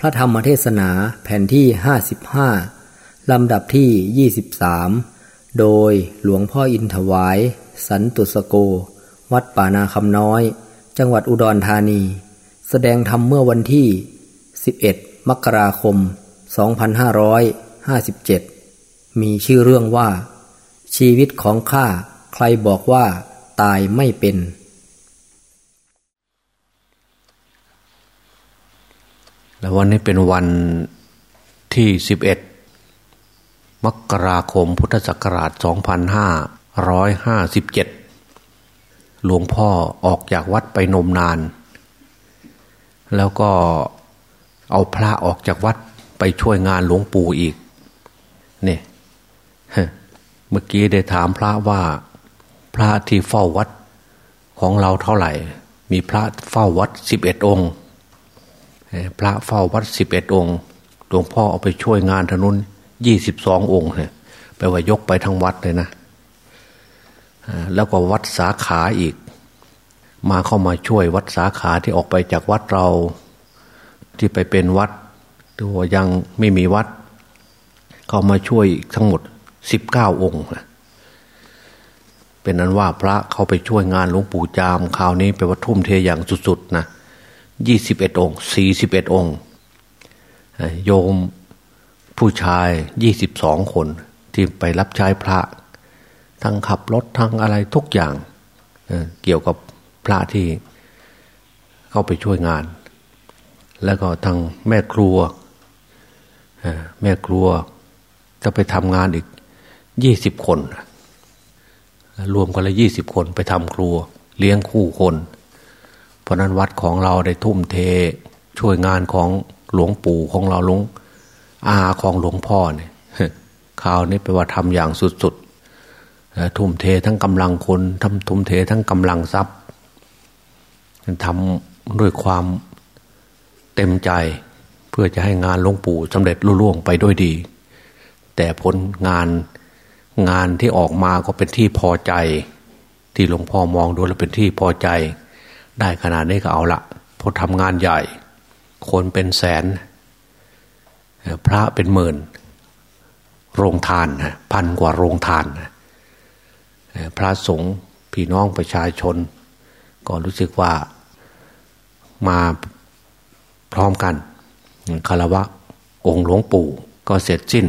พระธรรมเทศนาแผ่นที่ 55 ลำดับที่ 23 โดยหลวงพ่ออินถวาย สันตุสโก วัดป่านาคำน้อย จังหวัดอุดรธานี แสดงธรรมเมื่อวันที่ 11 มกราคม 2557 มีชื่อเรื่องว่า ชีวิตของข้าใครบอกว่าตายไม่เป็น แล้ววันนี้เป็นวันที่สิบเอ็ดมกราคมพุทธศักราช2557หลวงพ่อออกจากวัดไปนมนาน แล้วก็เอาพระออกจากวัดไปช่วยงานหลวงปู่อีก เนี่ยเมื่อกี้ได้ถามพระว่า พระที่เฝ้าวัดของเราเท่าไหร่ มีพระเฝ้าวัดสิบเอ็ดองค์ พระเฝ้าวัดสิบเอ็ดองค์หลวงพ่อเอาไปช่วยงานถนนยี่สิบสององค์เนี่ยไปลว่ายกไปทั้งวัดเลยนะแล้วก็วัดสาขาอีก มาเข้ามาช่วยวัดสาขาที่ออกไปจากวัดเรา ที่ไปเป็นวัดตัวยังไม่มีวัด เข้ามาช่วยทั้งหมดสิบเก้าองค์เป็นนั้นว่าพระเข้าไปช่วยงานหลวงปู่จามคราวนี้ไปวัดทุ่มเทอย่างสุดๆนะ ยี่สิบเอ็ดองสี่สิบเอ็ดองโยมผู้ชายยี่สิบสองคนที่ไปรับใช้พระ ทั้งขับรถทั้งอะไรทุกอย่างเเกี่ยวกับพระที่เข้าไปช่วยงาน แล้วก็ทางแม่ครัวแม่ครัวจะไปทำงานอีกยี่สิบคน รวมกันละยี่สิบคนไปทำครัว เลี้ยงคู่คน เพราะนั้นวัดของเราได้ทุ่มเทช่วยงานของหลวงปู่ของเราหลวงอาของหลวงพ่อเนี่ยข่าวนี้ไปว่าทำอย่างสุดๆทุ่มเททั้งกำลังคนทำทุ่มเททั้งกำลังทรัพย์ทำด้วยความเต็มใจเพื่อจะให้งานหลวงปู่สำเร็จรุ่ล่วงไปด้วยดี แต่ผลงานงานที่ออกมาก็เป็นที่พอใจ ที่หลวงพ่อมองดูแล้วเป็นที่พอใจ ได้ขนาดนี้ก็เอาละพอทำงานใหญ่ คนเป็นแสน พระเป็นหมื่น โรงทานพันกว่าโรงทาน พระสงฆ์พี่น้องประชาชน ก็รู้สึกว่ามาพร้อมกันคารวะองค์หลวงปู่ก็เสร็จสิ้น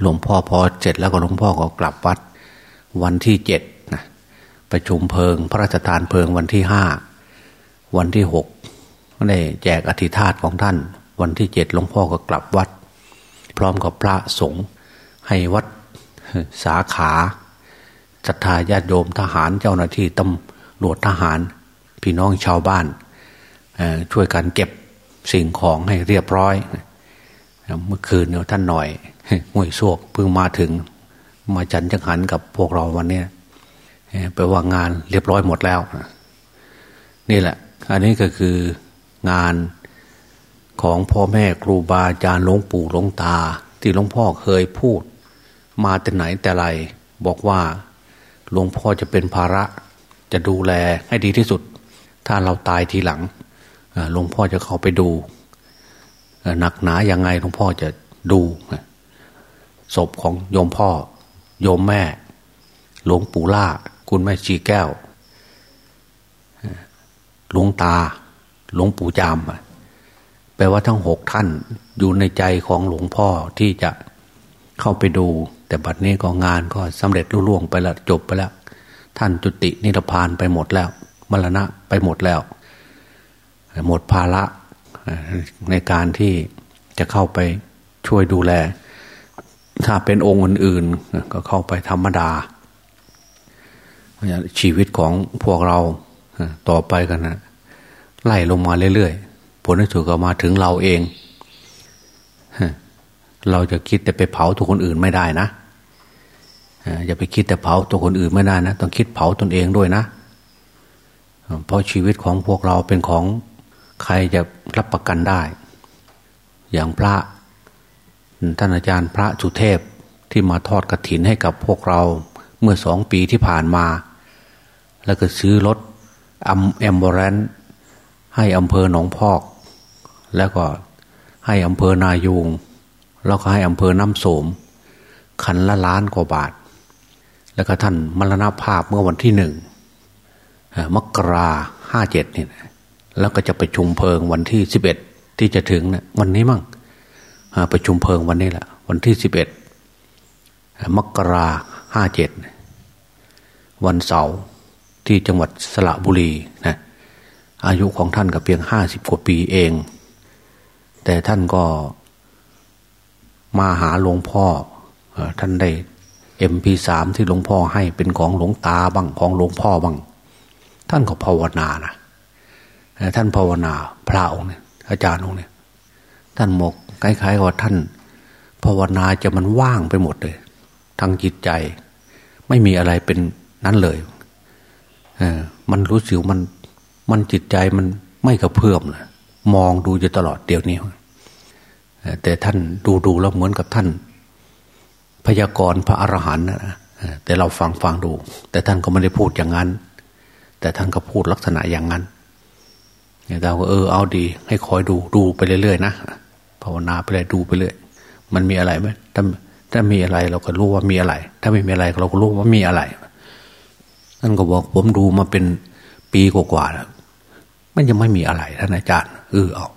หลวงพ่อพอเสร็จแล้วก็หลวงพ่อก็กลับวัด วันที่เจ็ด ประชุมเพลิง พระราชทานเพลิงวันที่ห้าวันที่หกได้แจกอธิธาตของท่าน วันที่เจ็ดหลวงพ่อก็กลับวัด พร้อมกับพระสงฆ์ให้วัดสาขาศรัทธาญาติโยมทหารเจ้าหน้าที่ตำรวจทหาร พี่น้องชาวบ้านช่วยกันเก็บสิ่งของให้เรียบร้อย เมื่อคืนเนี่ยท่านหน่อยห่วยโศกเพิ่งมาถึงมาจันจังหันกับพวกเราวันนี้ ไปว่างานเรียบร้อยหมดแล้ว นี่แหละ อันนี้ก็คืองานของพ่อแม่ครูบาอาจารย์หลวงปู่หลวงตา ที่หลวงพ่อเคยพูด มาแต่ไหนแต่ไร บอกว่าหลวงพ่อจะเป็นภาระ จะดูแลให้ดีที่สุด ถ้าเราตายทีหลังหลวงพ่อจะเข้าไปดูหนักหนายังไงหลวงพ่อจะดูศพของโยมพ่อ โยมแม่ หลวงปู่ล่า คุณแม่ชีแก้วหลวงตาหลวงปู่จามแปลว่าทั้งหกท่านอยู่ในใจของหลวงพ่อที่จะเข้าไปดู แต่บัดนี้ก็งานก็สำเร็จรุ่ล่วงไปแล้วจบไปแล้ว ท่านจุตินิพพานไปหมดแล้ว มรณะไปหมดแล้ว หมดภาระในการที่จะเข้าไปช่วยดูแล ถ้าเป็นองค์อื่นๆก็เข้าไปธรรมดา ชีวิตของพวกเราต่อไปกันนะไล่ลงมาเรื่อยๆผลที่สุดก็มาถึงเราเองเราจะคิดแต่ไปเผาตัวคนอื่นไม่ได้นะอย่าไปคิดแต่เผาตัวคนอื่นไม่ได้นะต้องคิดเผาตนเองด้วยนะเพราะชีวิตของพวกเราเป็นของใครจะรับประกันได้ อย่างพระท่านอาจารย์พระสุเทพที่มาทอดกระถินให้กับพวกเราเมื่อสองปีที่ผ่านมา แล้วก็ซื้อรถอัมแอมบรนให้อำเภอหนองพอก แล้วก็ให้อำเภอนายูงแล้วก็ให้อำเภอน้ำโสมคันละล้านกว่าบาท แล้วก็ท่านมรณภาพเมื่อวันที่หนึ่งมกราห้าเจ็ดนี่แล้วก็จะไปชุมเพลิงวันที่สิบเอ็ดที่จะถึงเนะวันนี้มั่งประชุมเพลิงวันนี้แหละวันที่สิบเอ็ดมกราห้าเจ็ดวันเสาร์ ที่จังหวัดสระบุรีนะอายุของท่านก็เพียงห้าสิบกว่าปีเอง แต่ท่านก็มาหาหลวงพ่อท่านได้เอ็มพีสามที่หลวงพ่อให้เป็นของหลวงตาบ้างของหลวงพ่อบ้างท่านก็ภาวนานะท่านภาวนาพระองค์เนี่ยอาจารย์องค์เนี่ยท่านหมกคล้ายๆว่าท่าน ภาวนาจะมันว่างไปหมดเลยทางจิตใจ ไม่มีอะไรเป็นนั้นเลย มันรู้สึกมันมันจิตใจมันไม่กระเพื่อมนะมองดูอยู่ตลอดเดี๋ยวนี้แต่ท่านดูดูแล้วเหมือนกับท่าน พยากรณ์พระอรหันต์นะแต่เราฟังฟังดู แต่ท่านก็ไม่ได้พูดอย่างนั้น แต่ท่านก็พูดลักษณะอย่างนั้นเราก็เออเอาดี ให้คอยดูดูไปเรื่อยๆนะภาวนาไปเลยดูไปเรื่อยมันมีอะไรไหมถ้าถ้ามีอะไรเราก็รู้ว่ามีอะไร ถ้าไม่มีอะไรเราก็รู้ว่ามีอะไร ท่านก็บอกผมดูมาเป็นปีกว่าๆแล้วมันยังไม่มีอะไรท่านอาจารย์เออเอา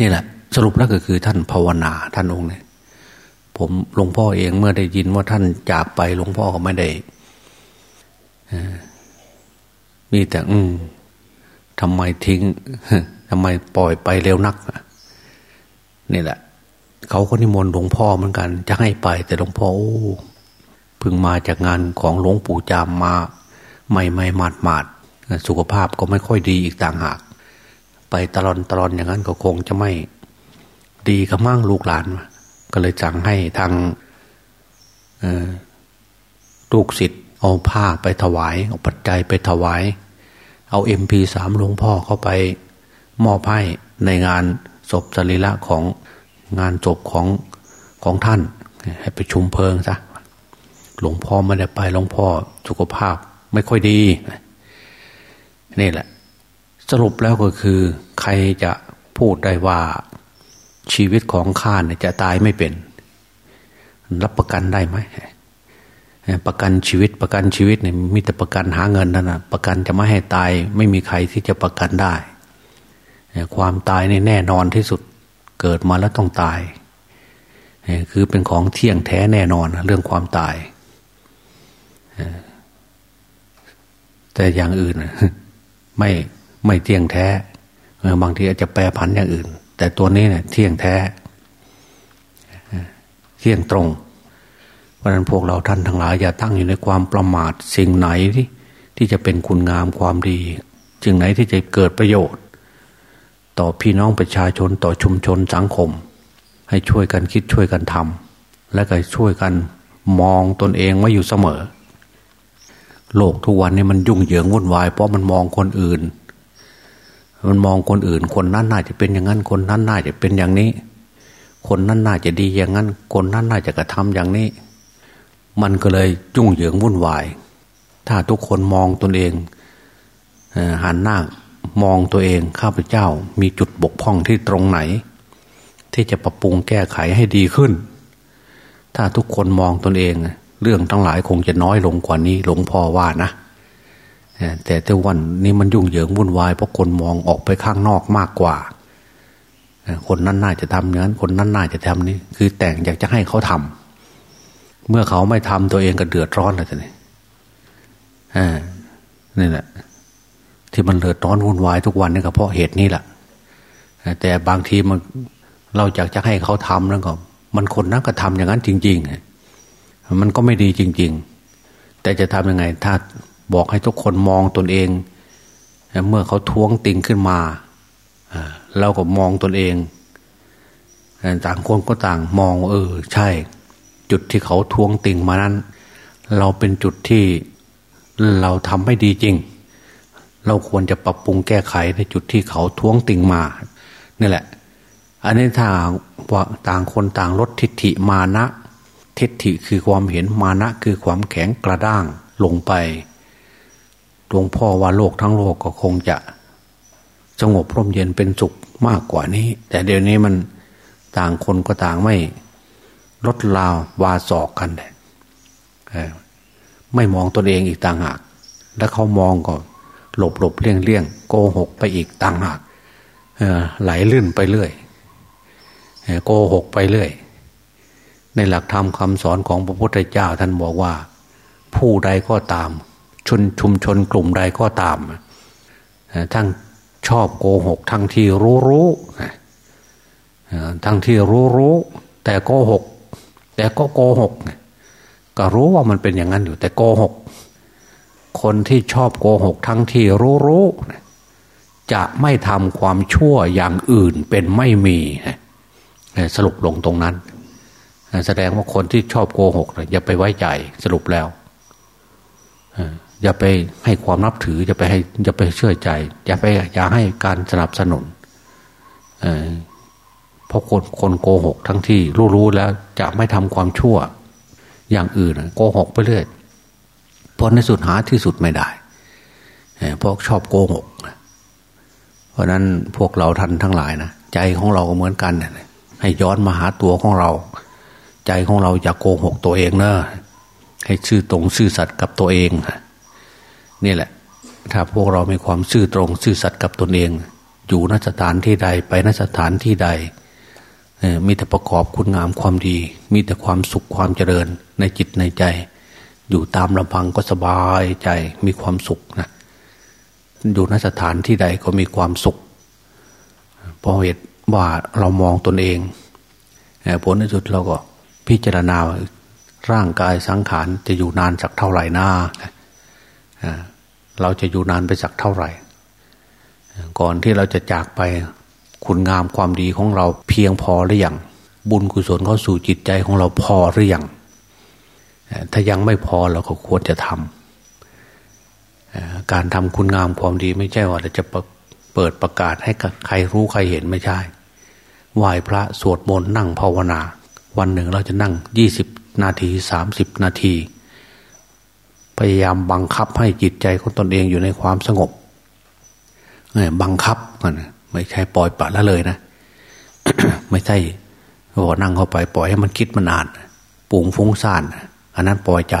นี่แหละ สรุปแล้วก็คือท่านภาวนาท่านองค์เนี่ยผมหลวงพ่อเองเมื่อได้ยินว่าท่านจากไปหลวงพ่อก็ไม่ได้มีแต่ อืมทำไมทิ้งทำไมปล่อยไปเร็วนักนี่แหละ เขาก็นิมนต์หลวงพ่อเหมือนกัน จะให้ไปแต่หลวงพ่อโอ้ พึ่งมาจากงานของหลวงปู่จามมาใหม่ไม่มาดมาดสุขภาพก็ไม่ค่อยดีอีกต่างหาก ไปตลอนตลอนอย่างนั้นก็คงจะไม่ดีกับมั่งลูกหลาน ก็เลยสั่งให้ทางลูกศิษย์เอาผ้าไปถวาย เอาปัจจัยไปถวาย เอาเอ็มพีสามหลวงพ่อเข้าไปมอบให้ในงานศพสรีระของงานศพของของท่าน ให้ไปชุมเพลิงซะ หลวงพ่อไม่ได้ไปหลวงพ่อสุขภาพไม่ค่อยดีนี่แหละ สรุปแล้วก็คือ ใครจะพูดได้ว่าชีวิตของข้าเนี่ยจะตายไม่เป็น รับประกันได้ไหมประกันชีวิตประกันชีวิตเนี่ยมีแต่ประกันหาเงินนั่นนะประกันจะไม่ให้ตาย ไม่มีใครที่จะประกันได้ความตายในแน่นอนที่สุดเกิดมาแล้วต้องตายคือเป็นของเที่ยงแท้แน่นอนเรื่องความตาย แต่อย่างอื่นไม่ไม่เที่ยงแท้บางทีอาจจะแปรผันอย่างอื่น แต่ตัวนี้เนี่ยเที่ยงแท้ เที่ยงตรง เพราะนั้นพวกเราท่านทั้งหลายอย่าตั้งอยู่ในความประมาทสิ่งไหนที่ที่จะเป็นคุณงามความดีสิ่งไหนที่จะเกิดประโยชน์ ต่อพี่น้องประชาชนต่อชุมชนสังคม ให้ช่วยกันคิดช่วยกันทำและก็ช่วยกันมองตนเองไว้อยู่เสมอ โลกทุกวันนี้มันยุ่งเหยิงวุ่นวายเพราะมันมองคนอื่น มันมองคนอื่น คนนั้นน่าจะเป็นอย่างนั้น คนนั้นน่าจะเป็นอย่างนี้ คนนั้นน่าจะดีอย่างนั้น คนนั้นน่าจะกระทำอย่างนี้ มันก็เลยจุ่งเหยิงวุ่นวาย ถ้าทุกคนมองตนเองหันหน้ามองตัวเองข้าพเจ้ามีจุดบกพร่องที่ตรงไหน ที่จะปรับปรุงแก้ไขให้ดีขึ้น ถ้าทุกคนมองตนเอง เรื่องทั้งหลายคงจะน้อยลงกว่านี้ หลวงพ่อว่านะแต่แต่วันนี้มันยุ่งเหยิงวุ่นวายเพราะคนมองออกไปข้างนอกมากกว่า คนนั้นน่าจะทำอย่างนั้น คนนั้นน่าจะทำนี้ คือแต่งอยากจะให้เขาทำเมื่อเขาไม่ทำตัวเองก็เดือดร้อนเลยทีนี้นี่แหละที่มันเดือดร้อนวุ่นวายทุกวันนี่ก็เพราะเหตุนี้แหละแต่บางทีมันเราอยากจะให้เขาทำแล้วก็มันคนนั้นก็ทำอย่างนั้นจริง ๆ มันก็ไม่ดีจริง ๆ แต่จะทำยังไง ถ้าบอกให้ทุกคนมองตนเอง เมื่อเขาท้วงติงขึ้นมาเราก็มองตนเอง ต่างคนก็ต่างมองเออ ใช่ จุดที่เขาทวงติงมานั้น เราเป็นจุดที่เราทำไม่ดีจริง เราควรจะปรับปรุงแก้ไขในจุดที่เขาทวงติงมานี่แหละ อันนี้ถ้าว่าต่างคนต่างลดทิฏฐิมานะ ทิฏฐิคือความเห็นมานะคือความแข็งกระด้างลงไปหลวงพ่อว่าโลกทั้งโลกก็คงจะสงบร่มเย็นเป็นสุขมากกว่านี้ แต่เดี๋ยวนี้มันต่างคนก็ต่างไม่ลดลาววาศอกกันไม่มองตนเองอีกต่างหาก แล้วเขามองก็หลบหลบเลี่ยงเลี่ยงโกหกไปอีกต่างหากไหลลื่นไปเรื่อยโกหกไปเรื่อย ในหลักธรรมคำสอนของพระพุทธเจ้าท่านบอกว่า ผู้ใดก็ตาม ชนชุมชนกลุ่มใดก็ตาม ทั้งชอบโกหก ทั้งที่รู้รู้ทั้งที่รู้รู้แต่โกหก แต่ก็โกหก ก็รู้ว่ามันเป็นอย่างนั้นอยู่แต่โกหก คนที่ชอบโกหก ทั้งที่รู้รู้จะไม่ทำความชั่วอย่างอื่นเป็นไม่มีสรุปลงตรงนั้น แสดงว่าคนที่ชอบโกหกอย่าไปไว้ใจสรุปแล้วอย่าไปให้ความนับถืออย่าไปให้อย่าไปเชื่อใจ อย่าไปอย่าให้การสนับสนุนเพราะคนคนโกหกทั้งที่รู้ๆแล้วจะไม่ทำความชั่ว อย่างอื่นโกหกไปเรื่อยเพราะในสุดหาที่สุดไม่ได้เพราะชอบโกหกเพราะนั้นพวกเราท่านทั้งหลายนะใจของเราก็เหมือนกัน ให้ย้อนมาหาตัวของเรา ใจของเราอย่าโกหกตัวเองเนอะให้ชื่อตรงซื่อสัตย์กับตัวเองนี่แหละ ถ้าพวกเรามีความซื่อตรงซื่อสัตย์กับตนเอง อยู่นสถานที่ใดไปนสถานที่ใดมีแต่ประกอบคุณงามความดี มีแต่ความสุขความเจริญในจิตในใจ อยู่ตามลำพังก็สบายใจมีความสุขนะอยู่นสถานที่ใดก็มีความสุขเพราะเหตุว่าเรามองตนเองผลในสุดเราก็ พิจารณาร่างกายสังขารจะอยู่นานสักเท่าไหร่น้าเราจะอยู่นานไปสักเท่าไหร่ ก่อนที่เราจะจากไปคุณงามความดีของเราเพียงพอหรือยังบุญกุศลเข้าสู่จิตใจของเราพอหรือยังถ้ายังไม่พอเราก็ควรจะทำการทำคุณงามความดีไม่ใช่ว่าเราจะเปิดประกาศให้ใครรู้ใครเห็นไม่ใช่ไหว้พระสวดมนต์นั่งภาวนา วันหนึ่งเราจะนั่งยี่สิบนาทีสามสิบนาที พยายามบังคับให้จิตใจของตนเองอยู่ในความสงบบังคับมันไม่ใช่ปล่อยปละละเลยนะไม่ใช่พอนั่งเข้าไปปล่อยให้มันคิดมันอ่านปุงฟุ้งซ่านอันนั้นปล่อยใจ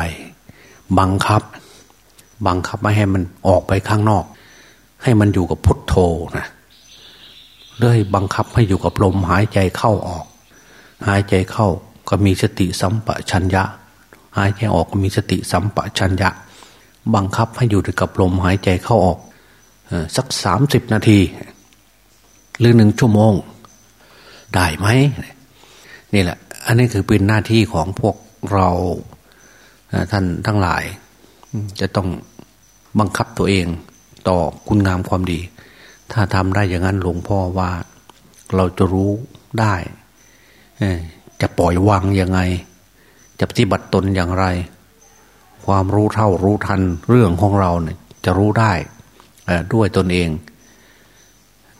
บังคับ บังคับไม่ให้มันออกไปข้างนอก ให้มันอยู่กับพุทโธนะเลยบังคับให้อยู่กับลมหายใจเข้าออก หายใจเข้าก็มีสติสัมปชัญญะ หายใจออกก็มีสติสัมปชัญญะ บังคับให้อยู่กับลมหายใจเข้าออกสักสามสิบนาที หรือหนึ่งชั่วโมง ได้ไหมนี่แหละ อันนี้คือเป็นหน้าที่ของพวกเราท่านทั้งหลาย จะต้องบังคับตัวเองต่อคุณงามความดี ถ้าทำได้อย่างนั้นหลวงพ่อว่าเราจะรู้ได้ จะปล่อยวางยังไง จะปฏิบัติตนอย่างไร ความรู้เท่ารู้ทันเรื่องของเราเนี่ย จะรู้ได้ด้วยตนเอง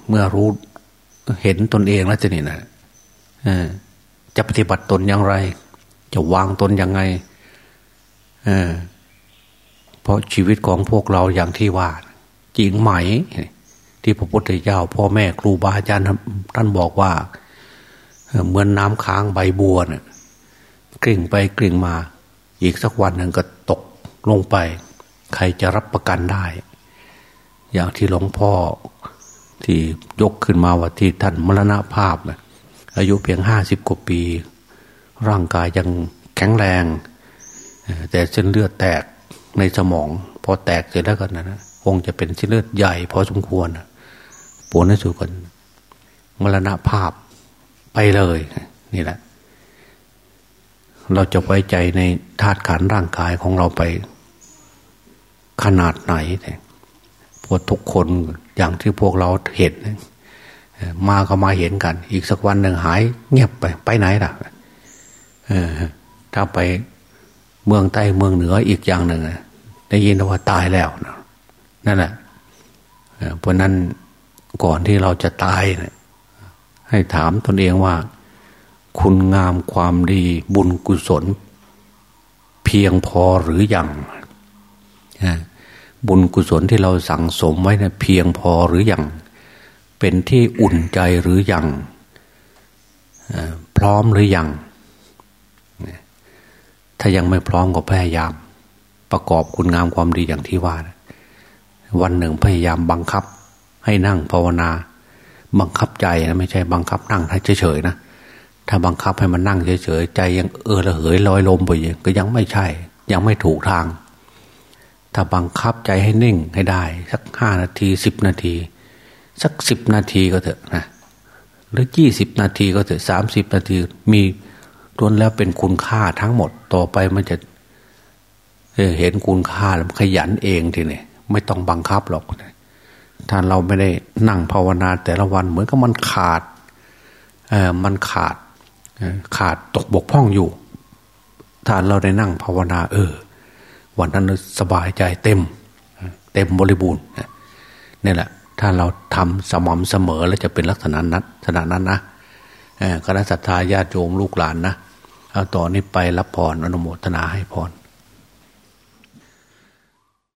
เมื่อรู้เห็นตนเองแล้วจะนี่นะจะปฏิบัติตนอย่างไร จะวางตนยังไงเเพราะชีวิตของพวกเราอย่างที่ว่าจริงไหม ที่พระพุทธเจ้าพ่อแม่ครูบาอาจารย์ท่านบอกว่า เหมือนน้ำค้างใบบัวเนะ่ยกลิ่งไปกลิ่งมา อีกสักวันหนึ่งก็ตกลงไป ใครจะรับประกันได้ อย่างที่หลวงพ่อที่ยกขึ้นมาว่าที่ท่านมรณภาพนะอายุเพียงห้าสิบกว่าปี ร่างกายยังแข็งแรง แต่เส้นเลือดแตกในสมอง พอแตกเสร็จแล้วกันนะคงจะเป็นเส้นเลือดใหญ่พอสมควรปวดในสุกันมรณภาพ ไปเลยนี่แหละ เราจะไว้ใจในธาตุขันร่างกายของเราไป ขนาดไหนพวกทุกคนอย่างที่พวกเราเห็นมาก็มาเห็นกัน อีกสักวันหนึ่งหาย เงียบไปไปไหนล่ะถ้าไปเมืองใต้เมืองเหนืออีกอย่างหนึ่งได้ยินว่าตายแล้วนั่นแหละเพราะนั้นก่อนที่เราจะตาย ให้ถามตนเองว่า คุณงามความดีบุญกุศล เพียงพอหรืออยังบุญกุศลที่เราสั่งสมไว้นะเพียงพอหรืออยังเป็นที่อุ่นใจหรือยังพร้อมหรือยังถ้ายังไม่พร้อมก็พยายาม ประกอบคุณงามความดีอย่างที่ว่าวันหนึ่งพยายามบังคับ ให้นั่งภาวนา บังคับใจนะไม่ใช่บังคับนั่งเฉยๆนะถ้าบังคับให้มันนั่งเฉยๆใจยังเออระเหยลอยลมไปยังก็ยังไม่ใช่ ยังไม่ถูกทาง ถ้าบังคับใจให้นิ่งให้ได้ สักห้านาทีสิบนาที สักสิบนาทีก็เถอะนะหรือยี่สิบนาทีก็เถอะสามสิบนาทีมีรวนแล้วเป็นคุณค่าทั้งหมดต่อไปมันจะเห็นคุณค่าแล้วขยันเองทีนี้ไม่ต้องบังคับหรอก ถ้าเราไม่ได้นั่งภาวนาแต่ละวันเหมือนกับมันขาดเออมันขาดขาดตกบกพร่องอยู่ ถ้าเราได้นั่งภาวนา เออ วันนั้นสบายใจเต็ม เต็มบริบูรณ์นี่แหละ ถ้าเราทำสม่ำเสมอแล้วจะเป็นลักษณะนั้นขณะนั้นนะคณะสัตยาญาติโยมลูกหลานนะเอาต่อนนี้ไปรับพรอนุโมทนาให้พร